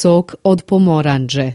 sok od pomoranđe.